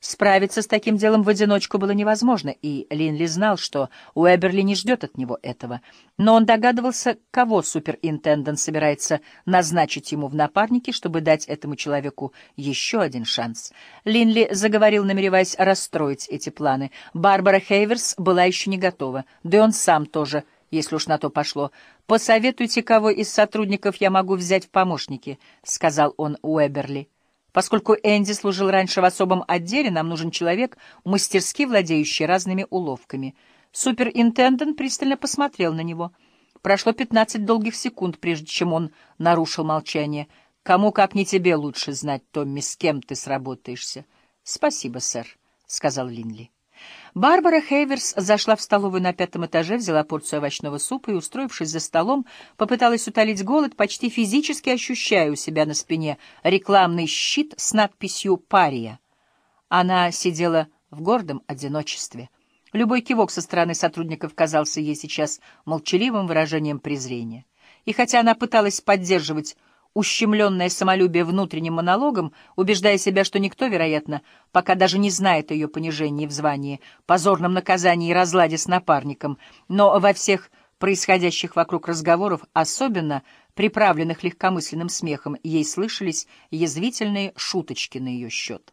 Справиться с таким делом в одиночку было невозможно, и Линли знал, что Уэберли не ждет от него этого. Но он догадывался, кого суперинтендент собирается назначить ему в напарники, чтобы дать этому человеку еще один шанс. Линли заговорил, намереваясь расстроить эти планы. Барбара Хейверс была еще не готова, да и он сам тоже, если уж на то пошло. «Посоветуйте, кого из сотрудников я могу взять в помощники», — сказал он Уэберли. Поскольку Энди служил раньше в особом отделе, нам нужен человек, мастерски владеющий разными уловками. Суперинтендент пристально посмотрел на него. Прошло пятнадцать долгих секунд, прежде чем он нарушил молчание. «Кому, как не тебе, лучше знать, Томми, с кем ты сработаешься?» «Спасибо, сэр», — сказал Линли. Барбара Хейверс зашла в столовую на пятом этаже, взяла порцию овощного супа и, устроившись за столом, попыталась утолить голод, почти физически ощущая у себя на спине рекламный щит с надписью «Пария». Она сидела в гордом одиночестве. Любой кивок со стороны сотрудников казался ей сейчас молчаливым выражением презрения. И хотя она пыталась поддерживать ущемленное самолюбие внутренним монологом, убеждая себя, что никто, вероятно, пока даже не знает о ее понижении в звании, позорном наказании и разладе с напарником, но во всех происходящих вокруг разговоров, особенно приправленных легкомысленным смехом, ей слышались язвительные шуточки на ее счет.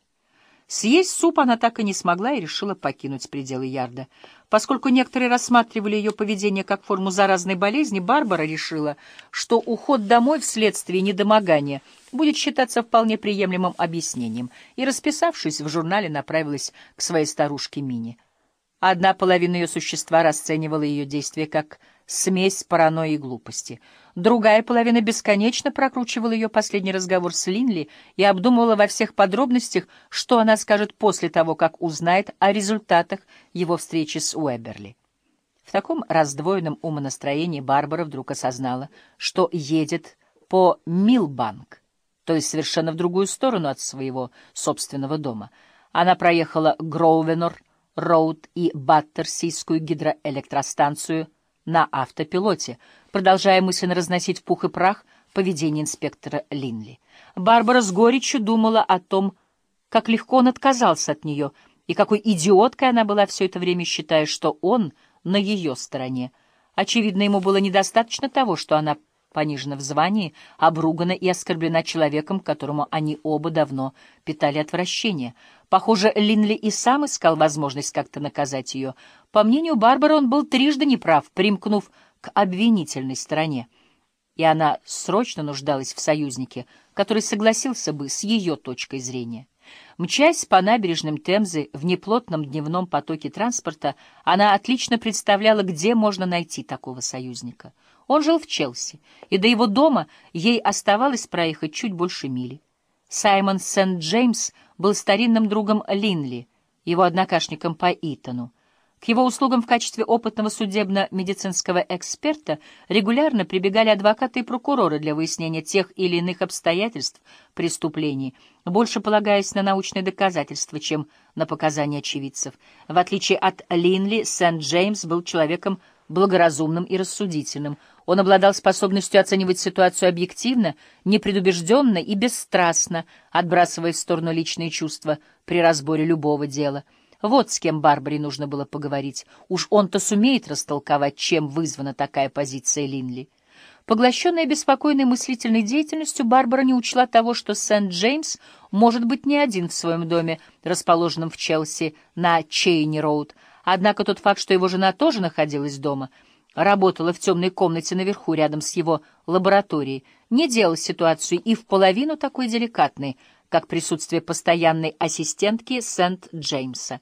Съесть суп она так и не смогла и решила покинуть пределы ярда. Поскольку некоторые рассматривали ее поведение как форму заразной болезни, Барбара решила, что уход домой вследствие недомогания будет считаться вполне приемлемым объяснением, и, расписавшись в журнале, направилась к своей старушке Мини. Одна половина ее существа расценивала ее действия как смесь паранойи и глупости. Другая половина бесконечно прокручивала ее последний разговор с Линли и обдумывала во всех подробностях, что она скажет после того, как узнает о результатах его встречи с Уэберли. В таком раздвоенном умонастроении Барбара вдруг осознала, что едет по Милбанк, то есть совершенно в другую сторону от своего собственного дома. Она проехала Гроувенор, Роуд и Баттерсийскую гидроэлектростанцию на автопилоте, продолжая мысленно разносить в пух и прах поведение инспектора Линли. Барбара с горечью думала о том, как легко он отказался от нее, и какой идиоткой она была все это время, считая, что он на ее стороне. Очевидно, ему было недостаточно того, что она понижена в звании, обругана и оскорблена человеком, которому они оба давно питали отвращение. Похоже, Линли и сам искал возможность как-то наказать ее. По мнению Барбары, он был трижды неправ, примкнув к обвинительной стороне. И она срочно нуждалась в союзнике, который согласился бы с ее точкой зрения. Мчась по набережным Темзы в неплотном дневном потоке транспорта, она отлично представляла, где можно найти такого союзника — он жил в Челси, и до его дома ей оставалось проехать чуть больше мили. Саймон Сент-Джеймс был старинным другом Линли, его однокашником по Итону. К его услугам в качестве опытного судебно-медицинского эксперта регулярно прибегали адвокаты и прокуроры для выяснения тех или иных обстоятельств преступлений, больше полагаясь на научные доказательства, чем на показания очевидцев. В отличие от Линли, Сент-Джеймс был человеком благоразумным и рассудительным. Он обладал способностью оценивать ситуацию объективно, непредубежденно и бесстрастно, отбрасывая в сторону личные чувства при разборе любого дела. Вот с кем Барбаре нужно было поговорить. Уж он-то сумеет растолковать, чем вызвана такая позиция Линли. Поглощенная беспокойной мыслительной деятельностью, Барбара не учла того, что Сент-Джеймс может быть не один в своем доме, расположенном в Челси на Чейни-Роуд, Однако тот факт, что его жена тоже находилась дома, работала в темной комнате наверху рядом с его лабораторией, не делал ситуацию и в половину такой деликатной, как присутствие постоянной ассистентки Сент-Джеймса.